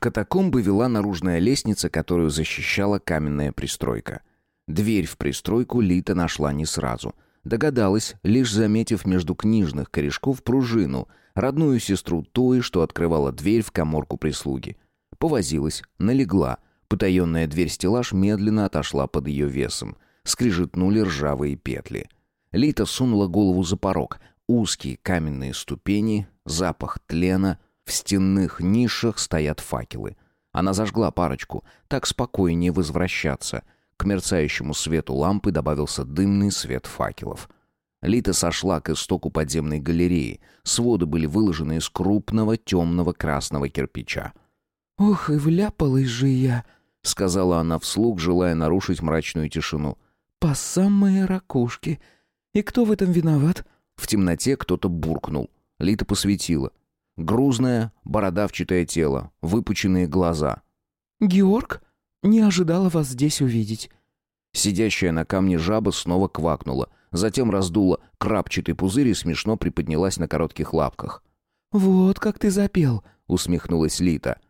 катакомбы вела наружная лестница, которую защищала каменная пристройка. Дверь в пристройку Лита нашла не сразу. Догадалась, лишь заметив между книжных корешков пружину, родную сестру той, что открывала дверь в коморку прислуги. Повозилась, налегла. Потаенная дверь-стеллаж медленно отошла под ее весом. Скрижетнули ржавые петли. Лита сунула голову за порог. Узкие каменные ступени, запах тлена. В стенных нишах стоят факелы. Она зажгла парочку. Так спокойнее возвращаться — к мерцающему свету лампы добавился дымный свет факелов. Лита сошла к истоку подземной галереи. Своды были выложены из крупного темного красного кирпича. «Ох, и вляпалась же я», — сказала она вслух, желая нарушить мрачную тишину. «По самые ракушки. И кто в этом виноват?» В темноте кто-то буркнул. Лита посветила. Грузное, бородавчатое тело, выпученные глаза. «Георг?» «Не ожидала вас здесь увидеть». Сидящая на камне жаба снова квакнула, затем раздула крапчатый пузырь и смешно приподнялась на коротких лапках. «Вот как ты запел», — усмехнулась Лита.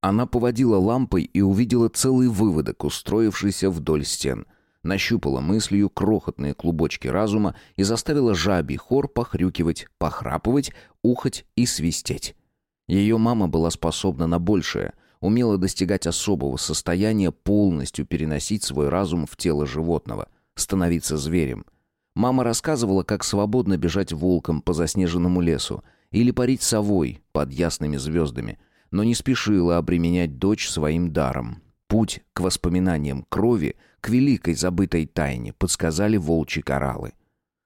Она поводила лампой и увидела целый выводок, устроившийся вдоль стен. Нащупала мыслью крохотные клубочки разума и заставила жабий хор похрюкивать, похрапывать, ухать и свистеть. Ее мама была способна на большее — умела достигать особого состояния, полностью переносить свой разум в тело животного, становиться зверем. Мама рассказывала, как свободно бежать волком по заснеженному лесу или парить совой под ясными звездами, но не спешила обременять дочь своим даром. Путь к воспоминаниям крови, к великой забытой тайне подсказали волчьи кораллы.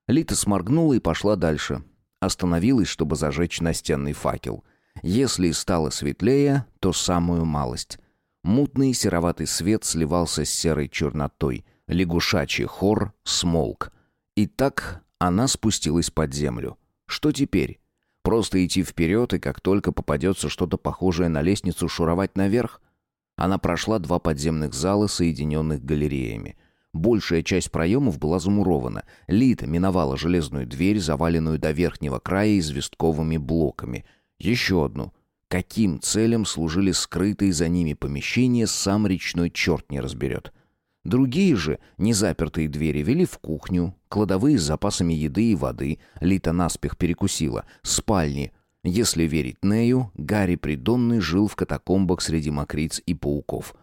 Лита сморгнула и пошла дальше. Остановилась, чтобы зажечь настенный факел — если и стало светлее, то самую малость. Мутный сероватый свет сливался с серой чернотой. Лягушачий хор смолк. И так она спустилась под землю. Что теперь? Просто идти вперед и как только попадется что-то похожее на лестницу шуровать наверх? Она прошла два подземных зала, соединенных галереями. Большая часть проемов была замурована. Лита миновала железную дверь, заваленную до верхнего края известковыми блоками — еще одну. Каким целям служили скрытые за ними помещения, сам речной черт не разберет. Другие же, незапертые двери, вели в кухню, кладовые с запасами еды и воды, Лита наспех перекусила, спальни. Если верить Нею, Гарри Придонный жил в катакомбах среди мокриц и пауков.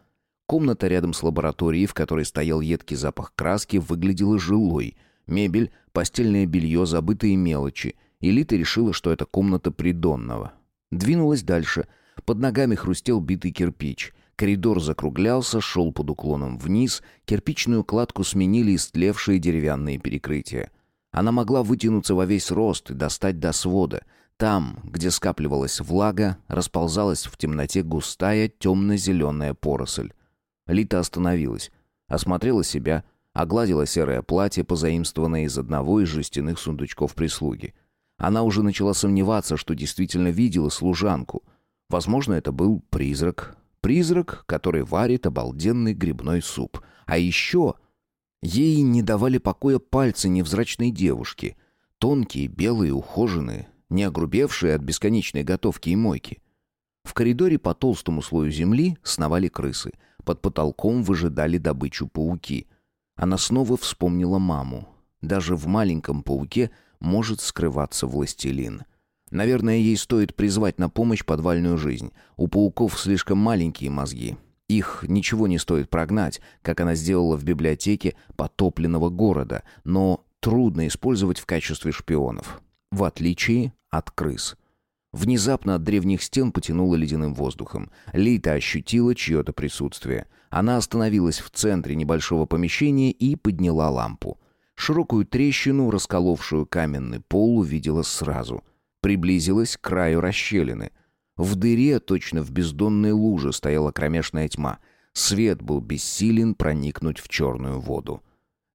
Комната рядом с лабораторией, в которой стоял едкий запах краски, выглядела жилой. Мебель, постельное белье, забытые мелочи — Элита решила, что это комната придонного. Двинулась дальше. Под ногами хрустел битый кирпич. Коридор закруглялся, шел под уклоном вниз. Кирпичную кладку сменили истлевшие деревянные перекрытия. Она могла вытянуться во весь рост и достать до свода. Там, где скапливалась влага, расползалась в темноте густая темно-зеленая поросль. Лита остановилась, осмотрела себя, огладила серое платье, позаимствованное из одного из жестяных сундучков прислуги — она уже начала сомневаться, что действительно видела служанку. Возможно, это был призрак. Призрак, который варит обалденный грибной суп. А еще ей не давали покоя пальцы невзрачной девушки. Тонкие, белые, ухоженные, не огрубевшие от бесконечной готовки и мойки. В коридоре по толстому слою земли сновали крысы. Под потолком выжидали добычу пауки. Она снова вспомнила маму. Даже в маленьком пауке – может скрываться властелин. Наверное, ей стоит призвать на помощь подвальную жизнь. У пауков слишком маленькие мозги. Их ничего не стоит прогнать, как она сделала в библиотеке потопленного города, но трудно использовать в качестве шпионов. В отличие от крыс. Внезапно от древних стен потянуло ледяным воздухом. Лита ощутила чье-то присутствие. Она остановилась в центре небольшого помещения и подняла лампу. Широкую трещину, расколовшую каменный пол, увидела сразу. Приблизилась к краю расщелины. В дыре, точно в бездонной луже, стояла кромешная тьма. Свет был бессилен проникнуть в черную воду.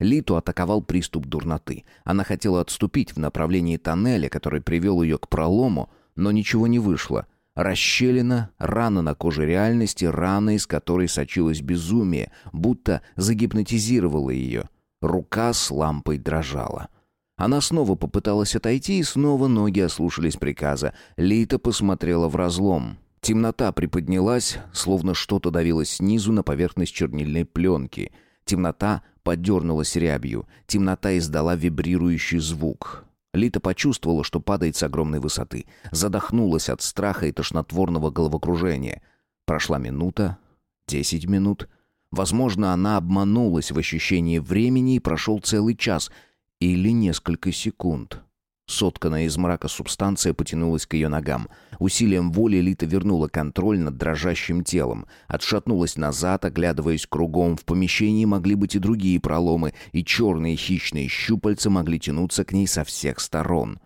Литу атаковал приступ дурноты. Она хотела отступить в направлении тоннеля, который привел ее к пролому, но ничего не вышло. Расщелина, рана на коже реальности, рана, из которой сочилось безумие, будто загипнотизировала ее. Рука с лампой дрожала. Она снова попыталась отойти, и снова ноги ослушались приказа. Лита посмотрела в разлом. Темнота приподнялась, словно что-то давило снизу на поверхность чернильной пленки. Темнота подернулась рябью. Темнота издала вибрирующий звук. Лита почувствовала, что падает с огромной высоты. Задохнулась от страха и тошнотворного головокружения. Прошла минута, десять минут. Возможно, она обманулась в ощущении времени и прошел целый час или несколько секунд. Сотканная из мрака субстанция потянулась к ее ногам. Усилием воли Лита вернула контроль над дрожащим телом. Отшатнулась назад, оглядываясь кругом. В помещении могли быть и другие проломы, и черные хищные щупальца могли тянуться к ней со всех сторон.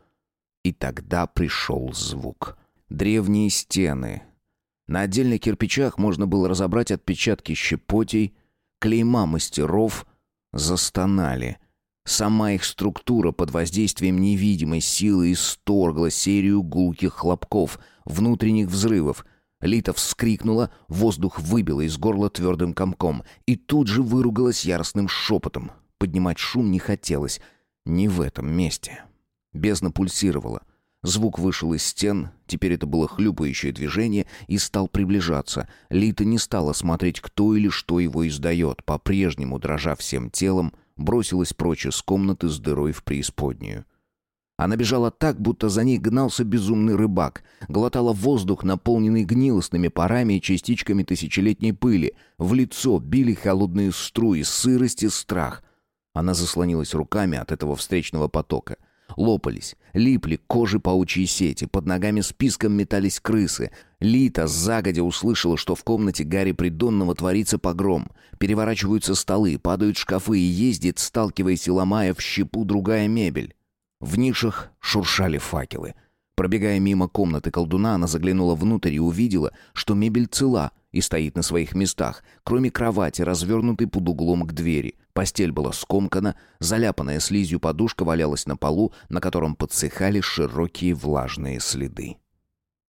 И тогда пришел звук. Древние стены. На отдельных кирпичах можно было разобрать отпечатки щепотей, клейма мастеров застонали — Сама их структура под воздействием невидимой силы исторгла серию гулких хлопков, внутренних взрывов. Лита вскрикнула, воздух выбило из горла твердым комком и тут же выругалась яростным шепотом. Поднимать шум не хотелось. Не в этом месте. Бездна пульсировала. Звук вышел из стен, теперь это было хлюпающее движение, и стал приближаться. Лита не стала смотреть, кто или что его издает, по-прежнему дрожа всем телом, бросилась прочь из комнаты с дырой в преисподнюю. Она бежала так, будто за ней гнался безумный рыбак, глотала воздух, наполненный гнилостными парами и частичками тысячелетней пыли. В лицо били холодные струи, сырость и страх. Она заслонилась руками от этого встречного потока — Лопались, липли к коже паучьи сети, под ногами списком метались крысы. Лита загодя услышала, что в комнате Гарри Придонного творится погром. Переворачиваются столы, падают шкафы и ездит, сталкиваясь и ломая в щепу другая мебель. В нишах шуршали факелы. Пробегая мимо комнаты колдуна, она заглянула внутрь и увидела, что мебель цела и стоит на своих местах, кроме кровати, развернутой под углом к двери. Постель была скомкана, заляпанная слизью подушка валялась на полу, на котором подсыхали широкие влажные следы.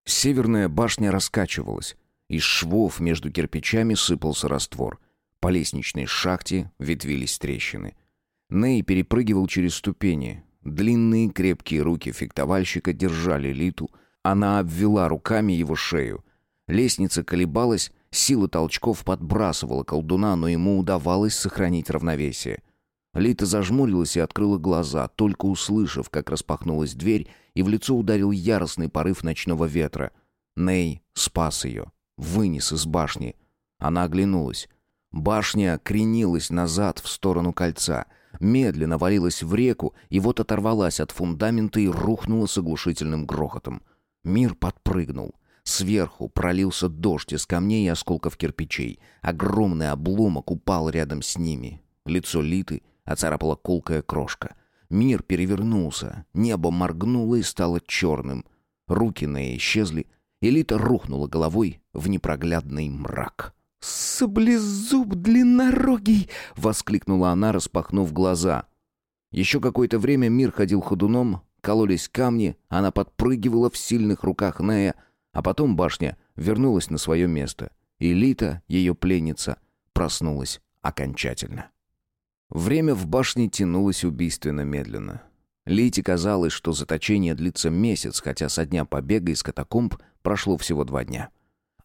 Северная башня раскачивалась. Из швов между кирпичами сыпался раствор. По лестничной шахте ветвились трещины. Ней перепрыгивал через ступени. Длинные крепкие руки фехтовальщика держали Литу. Она обвела руками его шею. Лестница колебалась, Сила толчков подбрасывала колдуна, но ему удавалось сохранить равновесие. Лита зажмурилась и открыла глаза, только услышав, как распахнулась дверь, и в лицо ударил яростный порыв ночного ветра. Ней спас ее, вынес из башни. Она оглянулась. Башня кренилась назад в сторону кольца, медленно валилась в реку и вот оторвалась от фундамента и рухнула с оглушительным грохотом. Мир подпрыгнул. Сверху пролился дождь из камней и осколков кирпичей. Огромный обломок упал рядом с ними. Лицо Литы оцарапала колкая крошка. Мир перевернулся, небо моргнуло и стало черным. Руки Неи исчезли, и Лита рухнула головой в непроглядный мрак. «Саблезуб длиннорогий!» — воскликнула она, распахнув глаза. Еще какое-то время мир ходил ходуном, кололись камни, она подпрыгивала в сильных руках Нея, а потом башня вернулась на свое место, и Лита, ее пленница, проснулась окончательно. Время в башне тянулось убийственно медленно. Лите казалось, что заточение длится месяц, хотя со дня побега из катакомб прошло всего два дня.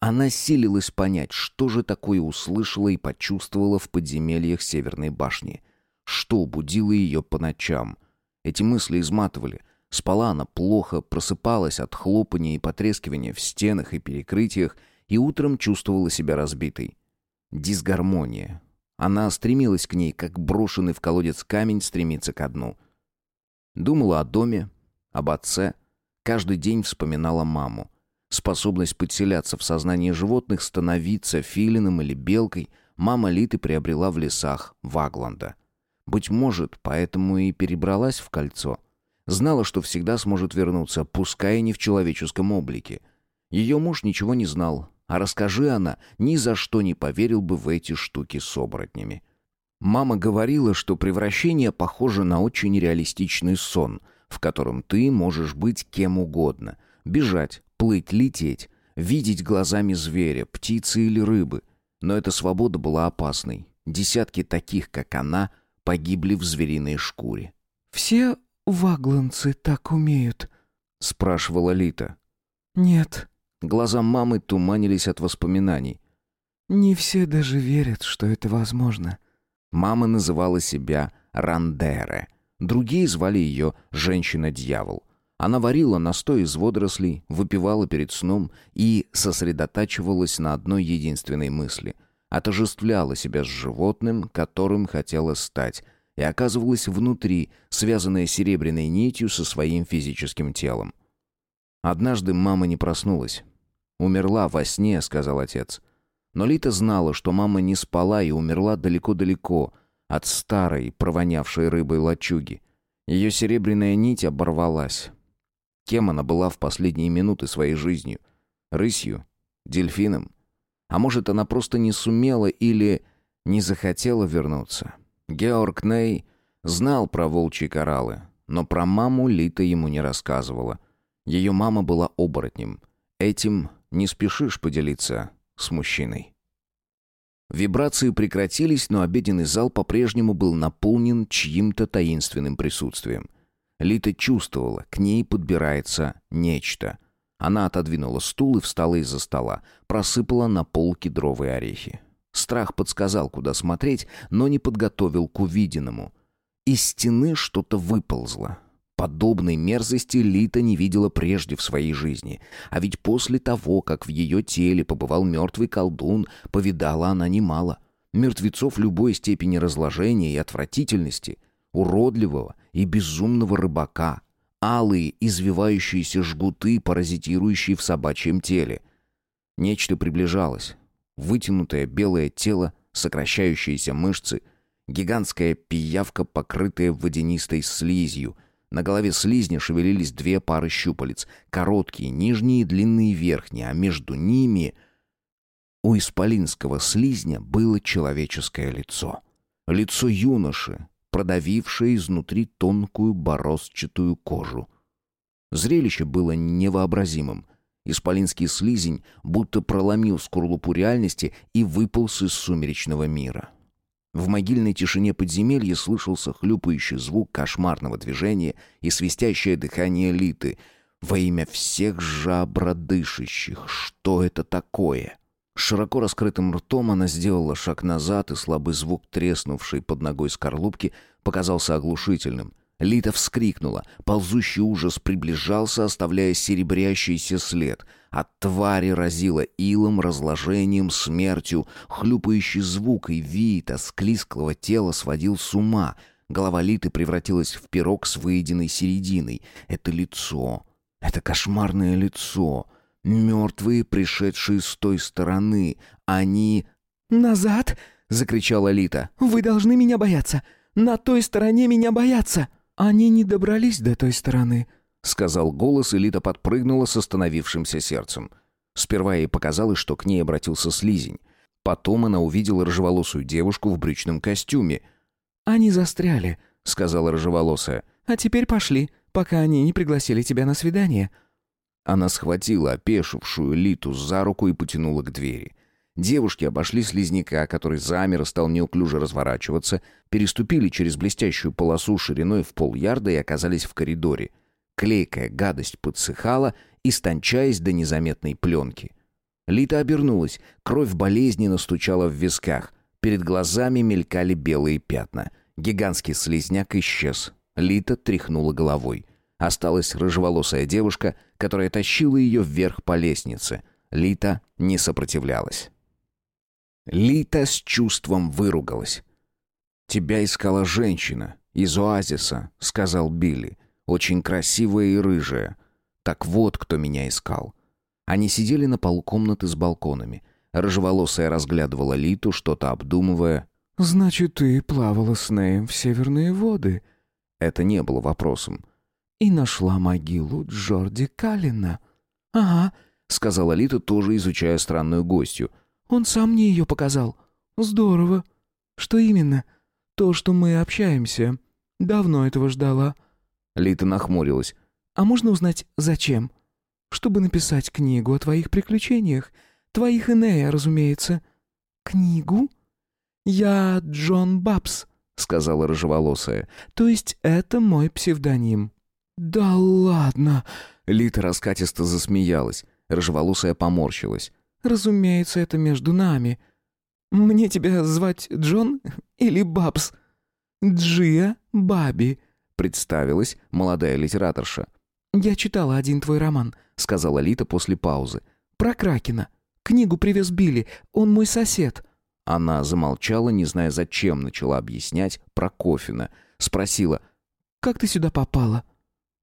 Она силилась понять, что же такое услышала и почувствовала в подземельях Северной башни. Что будило ее по ночам. Эти мысли изматывали — Спала она плохо, просыпалась от хлопания и потрескивания в стенах и перекрытиях, и утром чувствовала себя разбитой. Дисгармония. Она стремилась к ней, как брошенный в колодец камень стремится ко дну. Думала о доме, об отце, каждый день вспоминала маму. Способность подселяться в сознание животных, становиться филином или белкой мама Литы приобрела в лесах Вагланда. Быть может, поэтому и перебралась в кольцо. Знала, что всегда сможет вернуться, пускай и не в человеческом облике. Ее муж ничего не знал, а расскажи она, ни за что не поверил бы в эти штуки с оборотнями. Мама говорила, что превращение похоже на очень реалистичный сон, в котором ты можешь быть кем угодно. Бежать, плыть, лететь, видеть глазами зверя, птицы или рыбы. Но эта свобода была опасной. Десятки таких, как она, погибли в звериной шкуре. «Все вагланцы так умеют?» — спрашивала Лита. «Нет, Глаза мамы туманились от воспоминаний. «Не все даже верят, что это возможно». Мама называла себя Рандере. Другие звали ее «Женщина-дьявол». Она варила настой из водорослей, выпивала перед сном и сосредотачивалась на одной единственной мысли. Отожествляла себя с животным, которым хотела стать, и оказывалась внутри, связанная серебряной нитью со своим физическим телом. Однажды мама не проснулась. «Умерла во сне», — сказал отец. Но Лита знала, что мама не спала и умерла далеко-далеко от старой, провонявшей рыбой лачуги. Ее серебряная нить оборвалась. Кем она была в последние минуты своей жизнью? Рысью? Дельфином? А может, она просто не сумела или не захотела вернуться? Георг Ней знал про волчьи кораллы, но про маму Лита ему не рассказывала. Ее мама была оборотнем. Этим не спешишь поделиться с мужчиной. Вибрации прекратились, но обеденный зал по-прежнему был наполнен чьим-то таинственным присутствием. Лита чувствовала, к ней подбирается нечто. Она отодвинула стул и встала из-за стола, просыпала на пол кедровые орехи. Страх подсказал, куда смотреть, но не подготовил к увиденному. Из стены что-то выползло. Подобной мерзости Лита не видела прежде в своей жизни. А ведь после того, как в ее теле побывал мертвый колдун, повидала она немало. Мертвецов любой степени разложения и отвратительности, уродливого и безумного рыбака, алые извивающиеся жгуты, паразитирующие в собачьем теле. Нечто приближалось. Вытянутое белое тело, сокращающиеся мышцы, гигантская пиявка, покрытая водянистой слизью — на голове слизня шевелились две пары щупалец, короткие нижние и длинные верхние, а между ними у исполинского слизня было человеческое лицо. Лицо юноши, продавившее изнутри тонкую бороздчатую кожу. Зрелище было невообразимым. Исполинский слизень будто проломил скорлупу реальности и выполз из сумеречного мира. В могильной тишине подземелья слышался хлюпающий звук кошмарного движения и свистящее дыхание Литы. Во имя всех жабродышащих, что это такое? Широко раскрытым ртом она сделала шаг назад, и слабый звук треснувшей под ногой скорлупки показался оглушительным — Лита вскрикнула. Ползущий ужас приближался, оставляя серебрящийся след. От твари разило илом, разложением, смертью. Хлюпающий звук и вид осклизклого тела сводил с ума. Голова Литы превратилась в пирог с выеденной серединой. Это лицо. Это кошмарное лицо. Мертвые, пришедшие с той стороны. Они... «Назад!» — закричала Лита. «Вы должны меня бояться! На той стороне меня боятся!» «Они не добрались до той стороны», — сказал голос, и Лита подпрыгнула с остановившимся сердцем. Сперва ей показалось, что к ней обратился слизень. Потом она увидела рыжеволосую девушку в брючном костюме. «Они застряли», — сказала рыжеволосая. «А теперь пошли, пока они не пригласили тебя на свидание». Она схватила опешившую Литу за руку и потянула к двери. Девушки обошли слизняка, который замер и стал неуклюже разворачиваться, переступили через блестящую полосу шириной в полярда и оказались в коридоре. Клейкая гадость подсыхала, истончаясь до незаметной пленки. Лита обернулась, кровь болезненно стучала в висках. Перед глазами мелькали белые пятна. Гигантский слизняк исчез. Лита тряхнула головой. Осталась рыжеволосая девушка, которая тащила ее вверх по лестнице. Лита не сопротивлялась. Лита с чувством выругалась. «Тебя искала женщина из оазиса», — сказал Билли. «Очень красивая и рыжая. Так вот, кто меня искал». Они сидели на полу комнаты с балконами. Рыжеволосая разглядывала Литу, что-то обдумывая. «Значит, ты плавала с Неем в северные воды?» Это не было вопросом. «И нашла могилу Джорди Каллина?» «Ага», — сказала Лита, тоже изучая странную гостью — он сам мне ее показал. Здорово. Что именно? То, что мы общаемся. Давно этого ждала. Лита нахмурилась. А можно узнать, зачем? Чтобы написать книгу о твоих приключениях. Твоих Энея, разумеется. Книгу? Я Джон Бабс, сказала рыжеволосая. То есть это мой псевдоним. Да ладно. Лита раскатисто засмеялась. Рыжеволосая поморщилась. «Разумеется, это между нами. Мне тебя звать Джон или Бабс?» «Джия Баби», — представилась молодая литераторша. «Я читала один твой роман», — сказала Лита после паузы. «Про Кракена. Книгу привез Билли, он мой сосед». Она замолчала, не зная зачем, начала объяснять про Кофина. Спросила, «Как ты сюда попала?»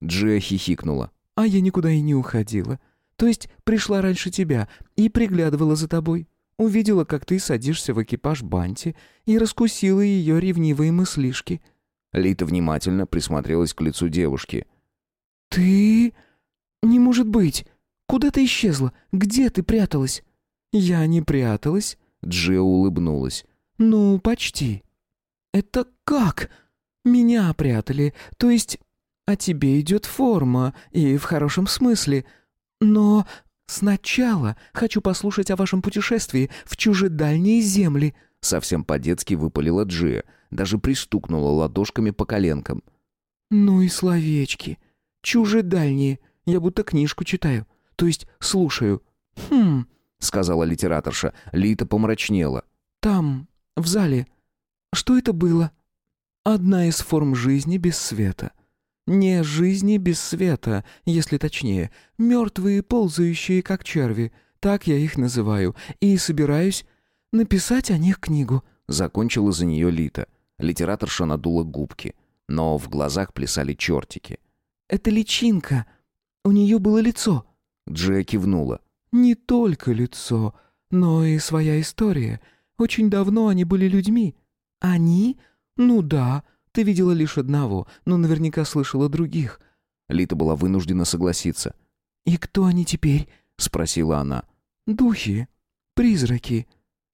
Джия хихикнула. «А я никуда и не уходила. То есть пришла раньше тебя и приглядывала за тобой. Увидела, как ты садишься в экипаж Банти и раскусила ее ревнивые мыслишки». Лита внимательно присмотрелась к лицу девушки. «Ты... не может быть! Куда ты исчезла? Где ты пряталась?» «Я не пряталась», — Джио улыбнулась. «Ну, почти». «Это как?» «Меня прятали, то есть... А тебе идет форма, и в хорошем смысле. Но сначала хочу послушать о вашем путешествии в чужедальние земли». Совсем по-детски выпалила Джия, даже пристукнула ладошками по коленкам. «Ну и словечки. Чужедальние. Я будто книжку читаю. То есть слушаю. Хм...» — сказала литераторша. Лита помрачнела. «Там, в зале. Что это было?» «Одна из форм жизни без света. Не жизни без света, если точнее. Мертвые, ползающие, как черви. Так я их называю. И собираюсь написать о них книгу». Закончила за нее Лита. Литераторша надула губки. Но в глазах плясали чертики. «Это личинка. У нее было лицо». Джия кивнула. «Не только лицо, но и своя история. Очень давно они были людьми». «Они? Ну да. Ты видела лишь одного, но наверняка слышала других». Лита была вынуждена согласиться. «И кто они теперь?» — спросила она. «Духи. Призраки.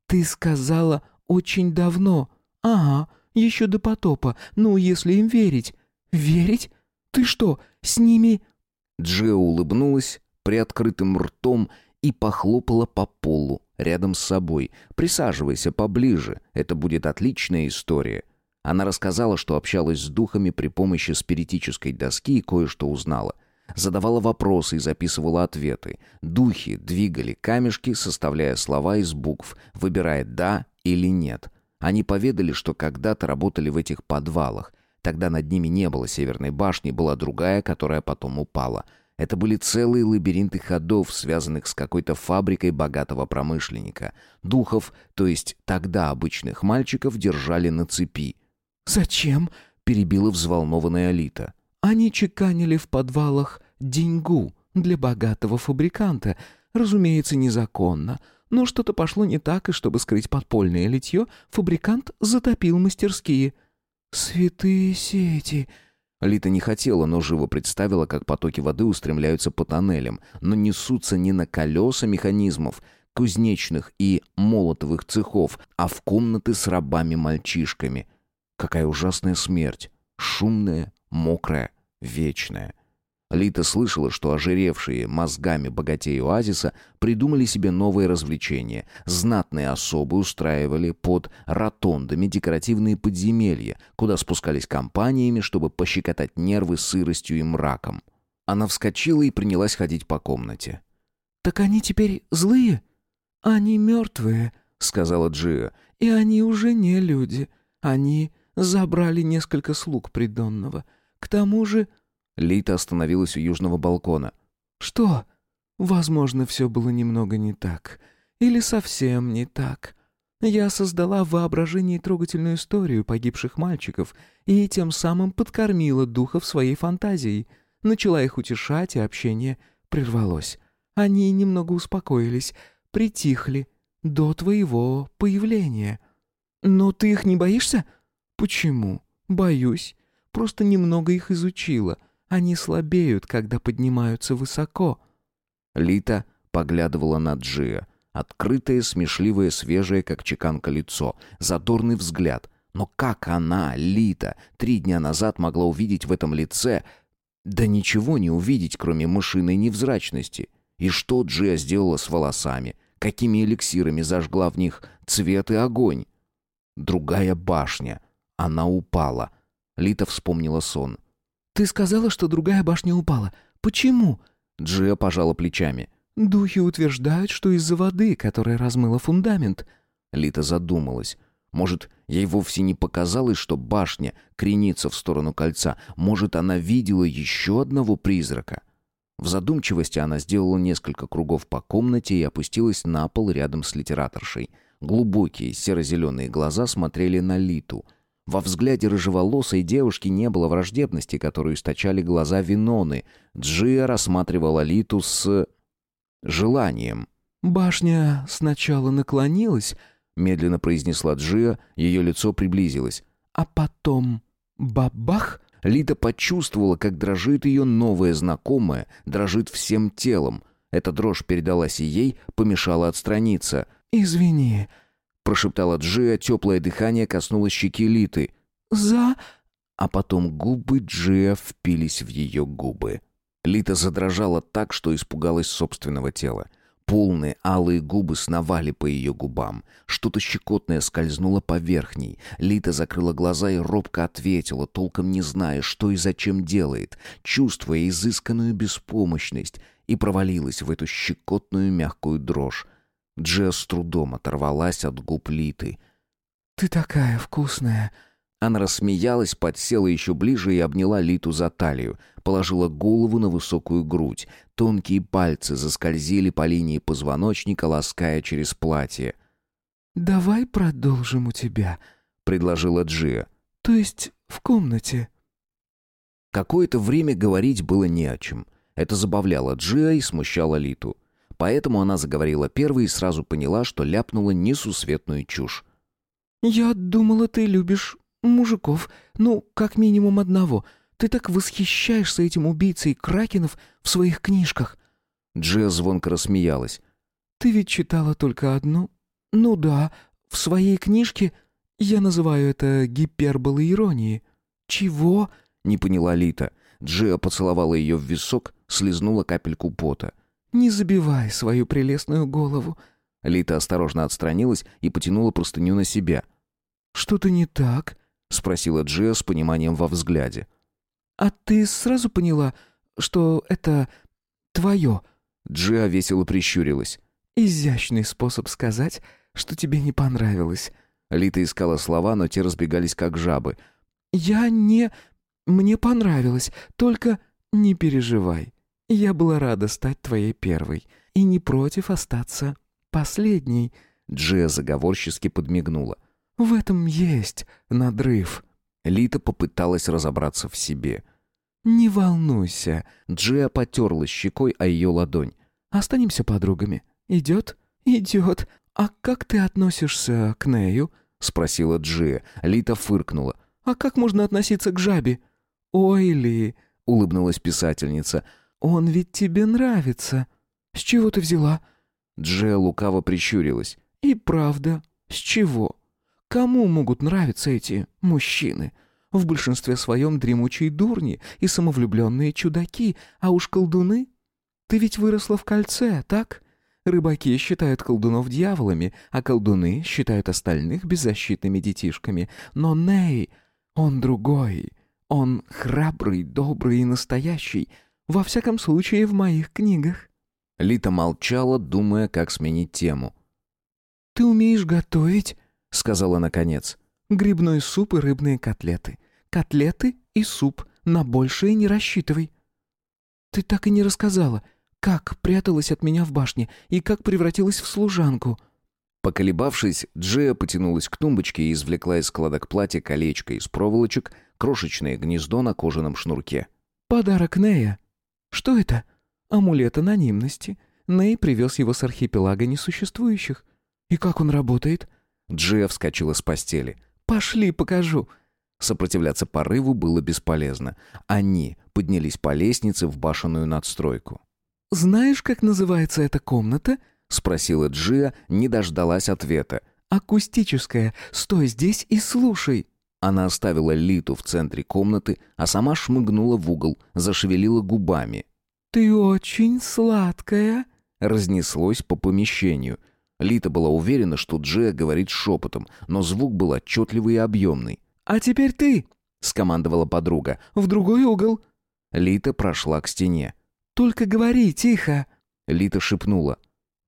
Ты сказала очень давно. Ага, еще до потопа. Ну, если им верить. Верить? Ты что, с ними...» Джио улыбнулась приоткрытым ртом и похлопала по полу рядом с собой. «Присаживайся поближе, это будет отличная история». Она рассказала, что общалась с духами при помощи спиритической доски и кое-что узнала. Задавала вопросы и записывала ответы. Духи двигали камешки, составляя слова из букв, выбирая «да» или «нет». Они поведали, что когда-то работали в этих подвалах. Тогда над ними не было северной башни, была другая, которая потом упала. Это были целые лабиринты ходов, связанных с какой-то фабрикой богатого промышленника. Духов, то есть тогда обычных мальчиков, держали на цепи. «Зачем?» — перебила взволнованная Алита. «Они чеканили в подвалах деньгу для богатого фабриканта. Разумеется, незаконно. Но что-то пошло не так, и чтобы скрыть подпольное литье, фабрикант затопил мастерские». «Святые сети!» Лита не хотела, но живо представила, как потоки воды устремляются по тоннелям, но несутся не на колеса механизмов, кузнечных и молотовых цехов, а в комнаты с рабами-мальчишками. Какая ужасная смерть! Шумная, мокрая, вечная. Лита слышала, что ожиревшие мозгами богатеи оазиса придумали себе новые развлечения. Знатные особы устраивали под ротондами декоративные подземелья, куда спускались компаниями, чтобы пощекотать нервы сыростью и мраком. Она вскочила и принялась ходить по комнате. «Так они теперь злые?» «Они мертвые», — сказала Джия. «И они уже не люди. Они забрали несколько слуг придонного. К тому же Лита остановилась у южного балкона. «Что? Возможно, все было немного не так. Или совсем не так. Я создала в воображении трогательную историю погибших мальчиков и тем самым подкормила духов своей фантазией. Начала их утешать, и общение прервалось. Они немного успокоились, притихли до твоего появления. Но ты их не боишься? Почему? Боюсь. Просто немного их изучила. Они слабеют, когда поднимаются высоко». Лита поглядывала на Джия. Открытое, смешливое, свежее, как чеканка лицо. Задорный взгляд. Но как она, Лита, три дня назад могла увидеть в этом лице... Да ничего не увидеть, кроме мышиной невзрачности. И что Джия сделала с волосами? Какими эликсирами зажгла в них цвет и огонь? Другая башня. Она упала. Лита вспомнила сон. «Ты сказала, что другая башня упала. Почему?» Джия пожала плечами. Духи утверждают, что из-за воды, которая размыла фундамент. Лита задумалась. Может, ей вовсе не показалось, что башня кренится в сторону кольца. Может, она видела еще одного призрака. В задумчивости она сделала несколько кругов по комнате и опустилась на пол рядом с литераторшей. Глубокие серо-зеленые глаза смотрели на Литу. Во взгляде рыжеволосой девушки не было враждебности, которую источали глаза Виноны. Джия рассматривала Литу с... желанием. «Башня сначала наклонилась», — медленно произнесла Джия, ее лицо приблизилось. «А потом... бабах!» Лита почувствовала, как дрожит ее новая знакомая, дрожит всем телом. Эта дрожь передалась и ей, помешала отстраниться. «Извини», — прошептала Джия, теплое дыхание коснулось щеки Литы. «За...» А потом губы Джия впились в ее губы. Лита задрожала так, что испугалась собственного тела. Полные алые губы сновали по ее губам. Что-то щекотное скользнуло по верхней. Лита закрыла глаза и робко ответила, толком не зная, что и зачем делает, чувствуя изысканную беспомощность, и провалилась в эту щекотную мягкую дрожь. Джесс с трудом оторвалась от губ Литы. «Ты такая вкусная!» Она рассмеялась, подсела еще ближе и обняла Литу за талию, положила голову на высокую грудь. Тонкие пальцы заскользили по линии позвоночника, лаская через платье. «Давай продолжим у тебя», — предложила Джия. «То есть в комнате». Какое-то время говорить было не о чем. Это забавляло Джия и смущало Литу. Поэтому она заговорила первой и сразу поняла, что ляпнула несусветную чушь. «Я думала, ты любишь мужиков, ну, как минимум одного. Ты так восхищаешься этим убийцей кракенов в своих книжках». Джия звонко рассмеялась. «Ты ведь читала только одну?» «Ну да, в своей книжке я называю это гиперболой иронии». «Чего?» — не поняла Лита. Джия поцеловала ее в висок, слезнула капельку пота. «Не забивай свою прелестную голову». Лита осторожно отстранилась и потянула простыню на себя. «Что-то не так?» — спросила Джия с пониманием во взгляде. «А ты сразу поняла, что это твое?» Джия весело прищурилась. «Изящный способ сказать, что тебе не понравилось». Лита искала слова, но те разбегались как жабы. «Я не... Мне понравилось, только не переживай. Я была рада стать твоей первой и не против остаться последней». Джия заговорчески подмигнула. В этом есть надрыв. Лита попыталась разобраться в себе. «Не волнуйся». Джия потерла щекой о ее ладонь. «Останемся подругами. Идет?» «Идет. А как ты относишься к Нею?» Спросила Джия. Лита фыркнула. «А как можно относиться к жабе?» «Ой, Ли», — улыбнулась писательница. «Он ведь тебе нравится. С чего ты взяла?» Джия лукаво прищурилась. «И правда. С чего?» Кому могут нравиться эти мужчины? В большинстве своем дремучие дурни и самовлюбленные чудаки, а уж колдуны? Ты ведь выросла в кольце, так? Рыбаки считают колдунов дьяволами, а колдуны считают остальных беззащитными детишками. Но Ней, он другой. Он храбрый, добрый и настоящий. Во всяком случае, в моих книгах. Лита молчала, думая, как сменить тему. «Ты умеешь готовить?» — сказала наконец. «Грибной суп и рыбные котлеты. Котлеты и суп. На большее не рассчитывай». «Ты так и не рассказала, как пряталась от меня в башне и как превратилась в служанку». Поколебавшись, Джия потянулась к тумбочке и извлекла из складок платья колечко из проволочек, крошечное гнездо на кожаном шнурке. «Подарок Нея. Что это?» «Амулет анонимности. Ней привез его с архипелага несуществующих. И как он работает?» Джия вскочила с постели. «Пошли, покажу». Сопротивляться порыву было бесполезно. Они поднялись по лестнице в башенную надстройку. «Знаешь, как называется эта комната?» — спросила Джия, не дождалась ответа. «Акустическая. Стой здесь и слушай». Она оставила Литу в центре комнаты, а сама шмыгнула в угол, зашевелила губами. «Ты очень сладкая», — разнеслось по помещению — Лита была уверена, что Джия говорит шепотом, но звук был отчетливый и объемный. «А теперь ты!» — скомандовала подруга. «В другой угол!» Лита прошла к стене. «Только говори тихо!» Лита шепнула.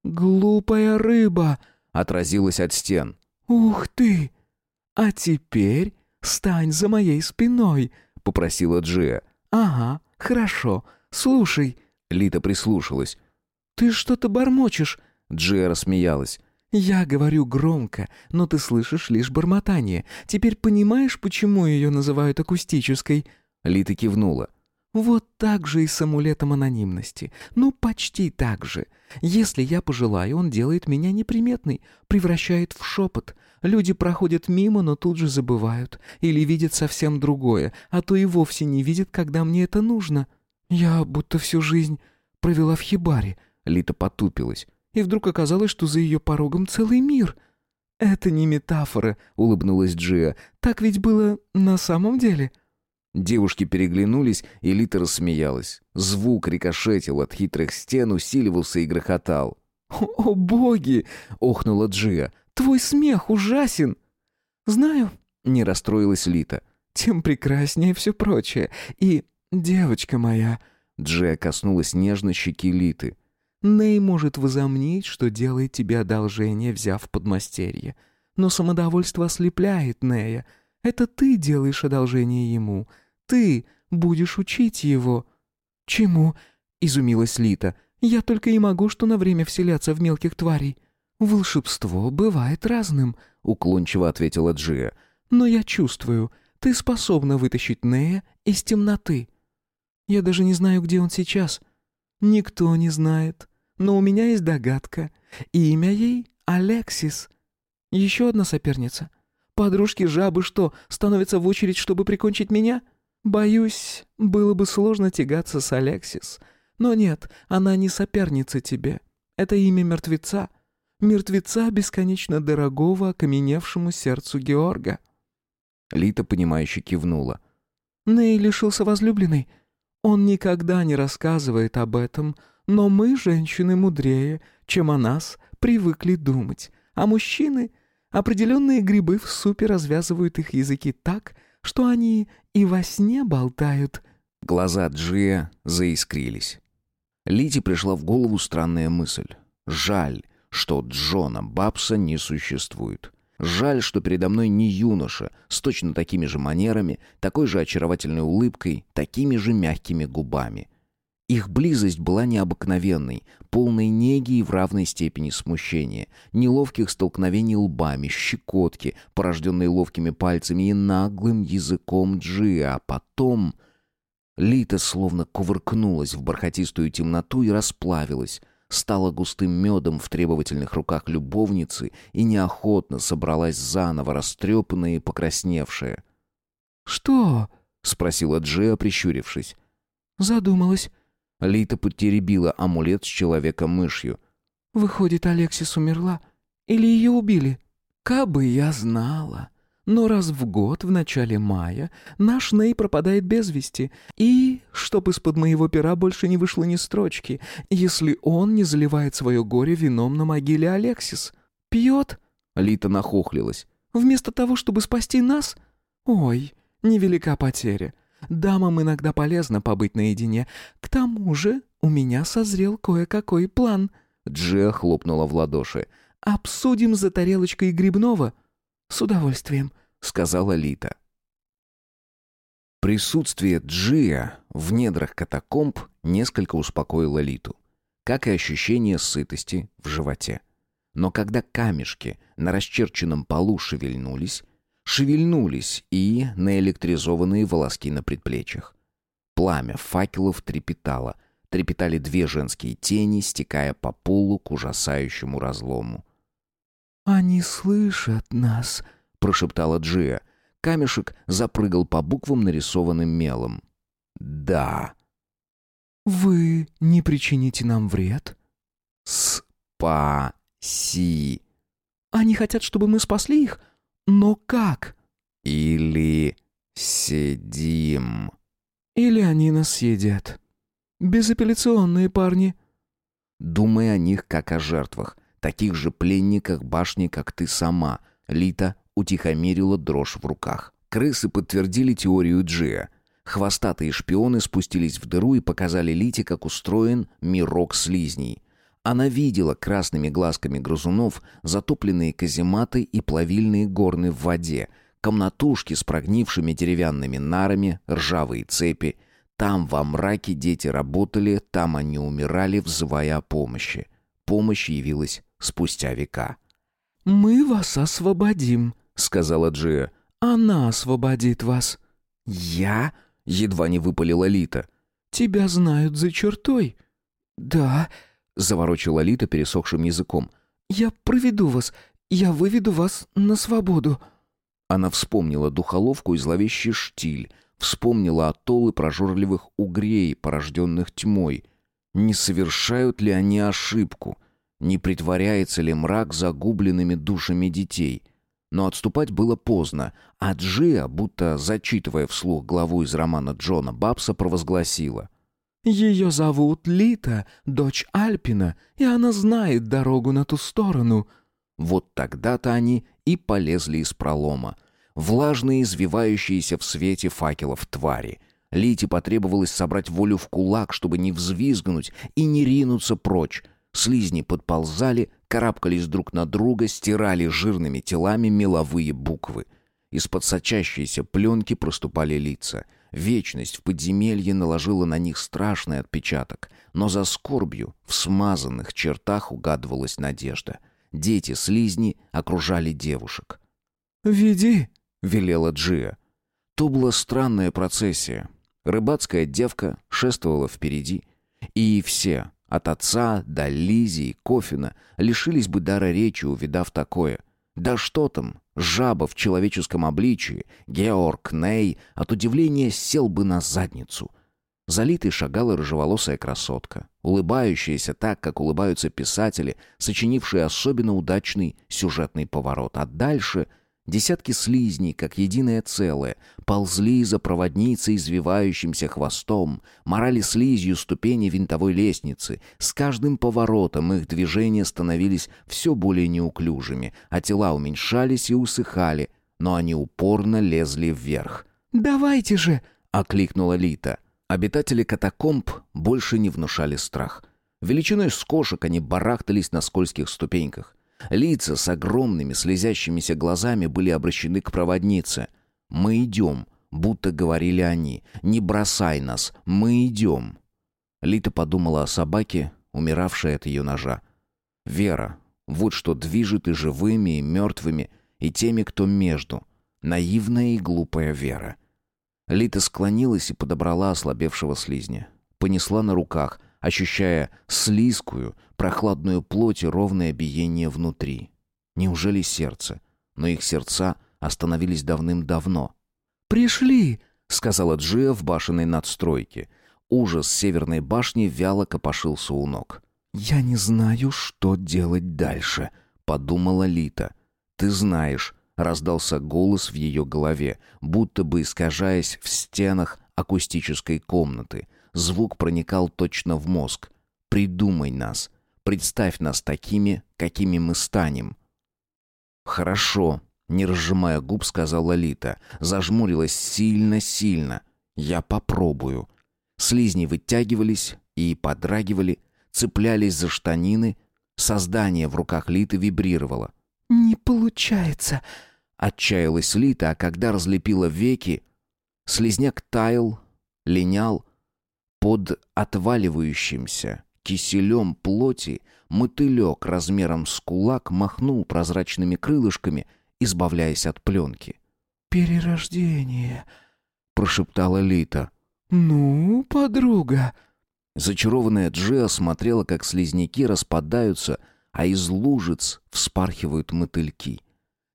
«Глупая рыба!» — отразилась от стен. «Ух ты! А теперь стань за моей спиной!» — попросила Джия. «Ага, хорошо. Слушай...» Лита прислушалась. «Ты что-то бормочешь?» Джия рассмеялась. «Я говорю громко, но ты слышишь лишь бормотание. Теперь понимаешь, почему ее называют акустической?» Лита кивнула. «Вот так же и с амулетом анонимности. Ну, почти так же. Если я пожелаю, он делает меня неприметной, превращает в шепот. Люди проходят мимо, но тут же забывают. Или видят совсем другое, а то и вовсе не видят, когда мне это нужно. Я будто всю жизнь провела в хибаре». Лита потупилась и вдруг оказалось, что за ее порогом целый мир. «Это не метафора», — улыбнулась Джия. «Так ведь было на самом деле». Девушки переглянулись, и Лита рассмеялась. Звук рикошетил от хитрых стен, усиливался и грохотал. «О, боги!» — охнула Джия. «Твой смех ужасен!» «Знаю», — не расстроилась Лита. «Тем прекраснее все прочее. И, девочка моя...» Джия коснулась нежно щеки Литы. Ней может возомнить, что делает тебе одолжение, взяв подмастерье. Но самодовольство ослепляет Нея. Это ты делаешь одолжение ему. Ты будешь учить его». «Чему?» — изумилась Лита. «Я только и могу что на время вселяться в мелких тварей». «Волшебство бывает разным», — уклончиво ответила Джия. «Но я чувствую, ты способна вытащить Нея из темноты. Я даже не знаю, где он сейчас. Никто не знает но у меня есть догадка. Имя ей — Алексис. Еще одна соперница. Подружки жабы что, становятся в очередь, чтобы прикончить меня? Боюсь, было бы сложно тягаться с Алексис. Но нет, она не соперница тебе. Это имя мертвеца. Мертвеца, бесконечно дорогого, окаменевшему сердцу Георга. Лита, понимающе кивнула. Ней лишился возлюбленной. Он никогда не рассказывает об этом, но мы, женщины, мудрее, чем о нас, привыкли думать. А мужчины... Определенные грибы в супе развязывают их языки так, что они и во сне болтают. Глаза Джия заискрились. Лите пришла в голову странная мысль. Жаль, что Джона Бабса не существует. Жаль, что передо мной не юноша, с точно такими же манерами, такой же очаровательной улыбкой, такими же мягкими губами. Их близость была необыкновенной, полной неги и в равной степени смущения, неловких столкновений лбами, щекотки, порожденной ловкими пальцами и наглым языком Джи, а потом... Лита словно кувыркнулась в бархатистую темноту и расплавилась, стала густым медом в требовательных руках любовницы и неохотно собралась заново, растрепанная и покрасневшая. «Что?» — спросила Джия, прищурившись. «Задумалась. Лита потеребила амулет с человеком-мышью. «Выходит, Алексис умерла? Или ее убили?» «Кабы я знала. Но раз в год, в начале мая, наш Ней пропадает без вести. И, чтоб из-под моего пера больше не вышло ни строчки, если он не заливает свое горе вином на могиле Алексис. Пьет?» Лита нахохлилась. «Вместо того, чтобы спасти нас? Ой, невелика потеря. Дамам иногда полезно побыть наедине. К тому же у меня созрел кое-какой план». Джия хлопнула в ладоши. «Обсудим за тарелочкой грибного?» «С удовольствием», — сказала Лита. Присутствие Джия в недрах катакомб несколько успокоило Литу, как и ощущение сытости в животе. Но когда камешки на расчерченном полу шевельнулись, шевельнулись и наэлектризованные волоски на предплечьях. Пламя факелов трепетало, трепетали две женские тени, стекая по полу к ужасающему разлому. «Они слышат нас», — прошептала Джия. Камешек запрыгал по буквам, нарисованным мелом. «Да». «Вы не причините нам вред?» «Спаси». «Они хотят, чтобы мы спасли их?» Но как? Или сидим. Или они нас съедят. Безапелляционные парни. Думай о них как о жертвах, таких же пленниках башни, как ты сама. Лита утихомирила дрожь в руках. Крысы подтвердили теорию Джия. Хвостатые шпионы спустились в дыру и показали Лите, как устроен мирок слизней. Она видела красными глазками грызунов, затопленные казематы и плавильные горны в воде, комнатушки с прогнившими деревянными нарами, ржавые цепи. Там во мраке дети работали, там они умирали, взывая о помощи. Помощь явилась спустя века. «Мы вас освободим», — сказала Джия. «Она освободит вас». «Я?» — едва не выпалила Лита. «Тебя знают за чертой». «Да», — заворочила Лита пересохшим языком. «Я проведу вас. Я выведу вас на свободу». Она вспомнила духоловку и зловещий штиль, вспомнила атоллы прожорливых угрей, порожденных тьмой. Не совершают ли они ошибку? Не притворяется ли мрак загубленными душами детей? Но отступать было поздно, а Джиа, будто зачитывая вслух главу из романа Джона Бабса, провозгласила. «Ее зовут Лита, дочь Альпина, и она знает дорогу на ту сторону». Вот тогда-то они и полезли из пролома. Влажные, извивающиеся в свете факелов твари. Лите потребовалось собрать волю в кулак, чтобы не взвизгнуть и не ринуться прочь. Слизни подползали, карабкались друг на друга, стирали жирными телами меловые буквы. Из-под сочащейся пленки проступали лица. Вечность в подземелье наложила на них страшный отпечаток, но за скорбью в смазанных чертах угадывалась надежда. Дети-слизни окружали девушек. «Веди», — велела Джия. То была странная процессия. Рыбацкая девка шествовала впереди, и все, от отца до Лизи и Кофина лишились бы дара речи, увидав такое. Да что там, жаба в человеческом обличии, Георг Ней от удивления сел бы на задницу. Залитой шагала рыжеволосая красотка, улыбающаяся так, как улыбаются писатели, сочинившие особенно удачный сюжетный поворот. А дальше Десятки слизней, как единое целое, ползли за проводницей извивающимся хвостом, морали слизью ступени винтовой лестницы. С каждым поворотом их движения становились все более неуклюжими, а тела уменьшались и усыхали, но они упорно лезли вверх. «Давайте же!» — окликнула Лита. Обитатели катакомб больше не внушали страх. Величиной с кошек они барахтались на скользких ступеньках. Лица с огромными слезящимися глазами были обращены к проводнице. «Мы идем», будто говорили они. «Не бросай нас, мы идем». Лита подумала о собаке, умиравшей от ее ножа. Вера. Вот что движет и живыми, и мертвыми, и теми, кто между. Наивная и глупая Вера. Лита склонилась и подобрала ослабевшего слизня. Понесла на руках, ощущая слизкую, прохладную плоть и ровное биение внутри. Неужели сердце? Но их сердца остановились давным-давно. «Пришли!» — сказала Джия в башенной надстройке. Ужас северной башни вяло копошился у ног. «Я не знаю, что делать дальше», — подумала Лита. «Ты знаешь», — раздался голос в ее голове, будто бы искажаясь в стенах акустической комнаты — Звук проникал точно в мозг. «Придумай нас. Представь нас такими, какими мы станем». «Хорошо», — не разжимая губ, сказала Лита. Зажмурилась сильно-сильно. «Я попробую». Слизни вытягивались и подрагивали, цеплялись за штанины. Создание в руках Литы вибрировало. «Не получается», — отчаялась Лита, а когда разлепила веки, слизняк таял, линял, под отваливающимся киселем плоти мотылек размером с кулак махнул прозрачными крылышками, избавляясь от пленки. «Перерождение», — прошептала Лита. «Ну, подруга». Зачарованная Джиа смотрела, как слизняки распадаются, а из лужиц вспархивают мотыльки.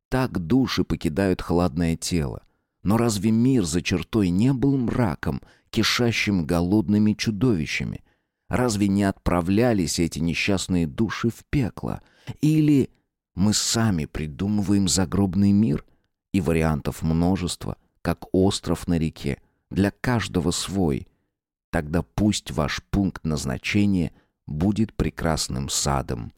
Так души покидают холодное тело. Но разве мир за чертой не был мраком, кишащим голодными чудовищами. Разве не отправлялись эти несчастные души в пекло? Или мы сами придумываем загробный мир? И вариантов множество, как остров на реке, для каждого свой. Тогда пусть ваш пункт назначения будет прекрасным садом.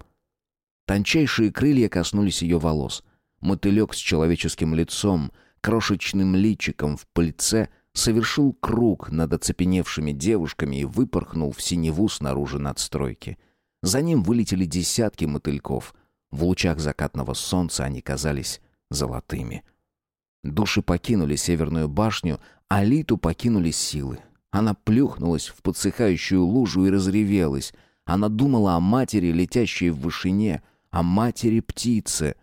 Тончайшие крылья коснулись ее волос. Мотылек с человеческим лицом, крошечным личиком в пыльце — совершил круг над оцепеневшими девушками и выпорхнул в синеву снаружи надстройки. За ним вылетели десятки мотыльков. В лучах закатного солнца они казались золотыми. Души покинули северную башню, а Литу покинули силы. Она плюхнулась в подсыхающую лужу и разревелась. Она думала о матери, летящей в вышине, о матери-птице.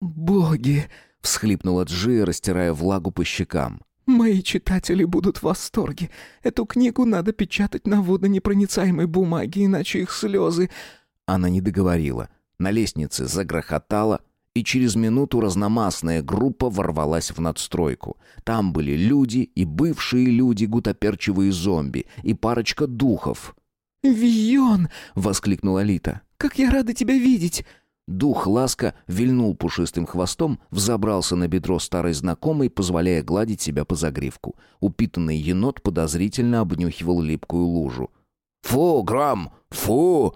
«Боги!» — всхлипнула Джия, растирая влагу по щекам. «Мои читатели будут в восторге. Эту книгу надо печатать на водонепроницаемой бумаге, иначе их слезы...» Она не договорила. На лестнице загрохотала, и через минуту разномастная группа ворвалась в надстройку. Там были люди и бывшие люди, гутоперчивые зомби, и парочка духов. «Вион!» — воскликнула Лита. «Как я рада тебя видеть!» Дух ласка вильнул пушистым хвостом, взобрался на бедро старой знакомой, позволяя гладить себя по загривку. Упитанный енот подозрительно обнюхивал липкую лужу. «Фу, Грам! Фу!»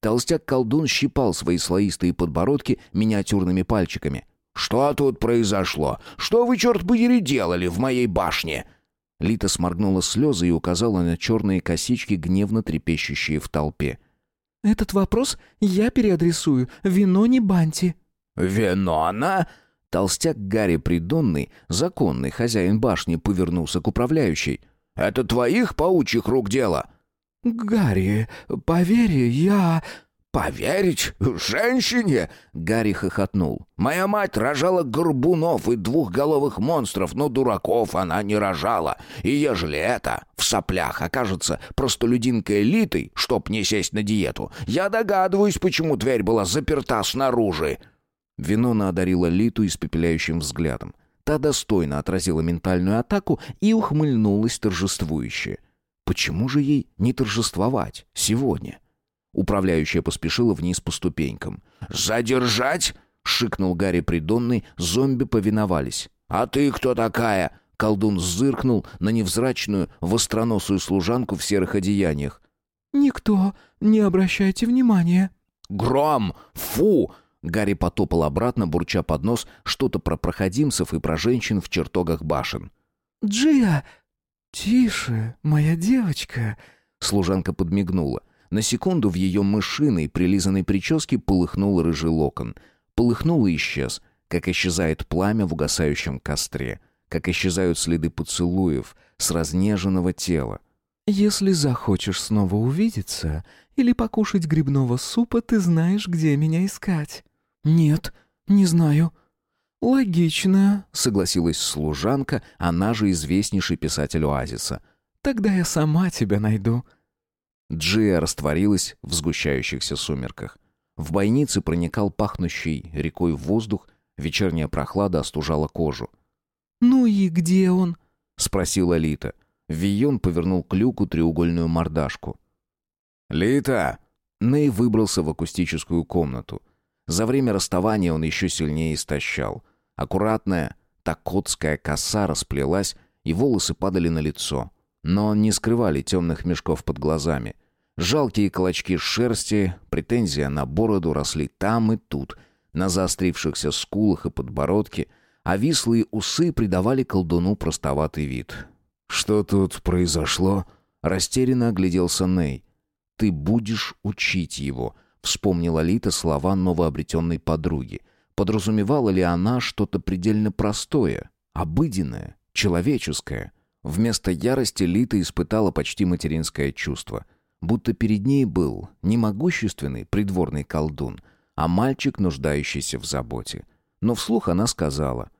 Толстяк-колдун щипал свои слоистые подбородки миниатюрными пальчиками. «Что тут произошло? Что вы, черт подери, делали в моей башне?» Лита сморгнула слезы и указала на черные косички, гневно трепещущие в толпе. «Этот вопрос я переадресую. Вино не банти». «Винона?» Толстяк Гарри Придонный, законный хозяин башни, повернулся к управляющей. «Это твоих паучьих рук дело?» «Гарри, поверь, я...» «Поверить? Женщине?» — Гарри хохотнул. «Моя мать рожала горбунов и двухголовых монстров, но дураков она не рожала. И ежели это в соплях окажется простолюдинкой элитой, чтоб не сесть на диету, я догадываюсь, почему дверь была заперта снаружи». Винона одарила Литу испепеляющим взглядом. Та достойно отразила ментальную атаку и ухмыльнулась торжествующе. Почему же ей не торжествовать сегодня? Управляющая поспешила вниз по ступенькам. «Задержать!» — шикнул Гарри Придонный, зомби повиновались. «А ты кто такая?» Колдун зыркнул на невзрачную, востроносую служанку в серых одеяниях. «Никто, не обращайте внимания». «Гром! Фу!» Гарри потопал обратно, бурча под нос что-то про проходимцев и про женщин в чертогах башен. «Джия!» «Тише, моя девочка!» Служанка подмигнула. На секунду в ее мышиной, прилизанной прическе полыхнул рыжий локон. Полыхнул и исчез, как исчезает пламя в угасающем костре, как исчезают следы поцелуев с разнеженного тела. «Если захочешь снова увидеться или покушать грибного супа, ты знаешь, где меня искать». «Нет, не знаю», «Логично», — согласилась служанка, она же известнейший писатель Оазиса. «Тогда я сама тебя найду». Джия растворилась в сгущающихся сумерках. В бойнице проникал пахнущий рекой воздух, вечерняя прохлада остужала кожу. «Ну и где он?» — спросила Лита. Вион повернул к люку треугольную мордашку. «Лита!» Ней выбрался в акустическую комнату. За время расставания он еще сильнее истощал. Аккуратная, такотская коса расплелась, и волосы падали на лицо. Но не скрывали темных мешков под глазами. Жалкие клочки шерсти, претензия на бороду росли там и тут, на заострившихся скулах и подбородке, а вислые усы придавали колдуну простоватый вид. «Что тут произошло?» Растерянно огляделся Ней. «Ты будешь учить его», — вспомнила Лита слова новообретенной подруги. Подразумевала ли она что-то предельно простое, обыденное, человеческое? Вместо ярости Лита испытала почти материнское чувство. Будто перед ней был не могущественный придворный колдун, а мальчик, нуждающийся в заботе. Но вслух она сказала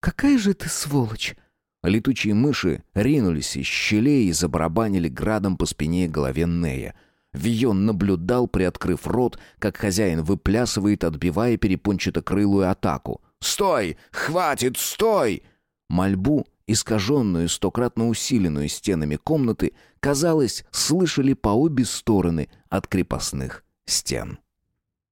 «Какая же ты сволочь!» Летучие мыши ринулись из щелей и забарабанили градом по спине и голове Нея — Вион наблюдал, приоткрыв рот, как хозяин выплясывает, отбивая перепончато-крылую атаку. «Стой! Хватит! Стой!» Мольбу, искаженную, стократно усиленную стенами комнаты, казалось, слышали по обе стороны от крепостных стен.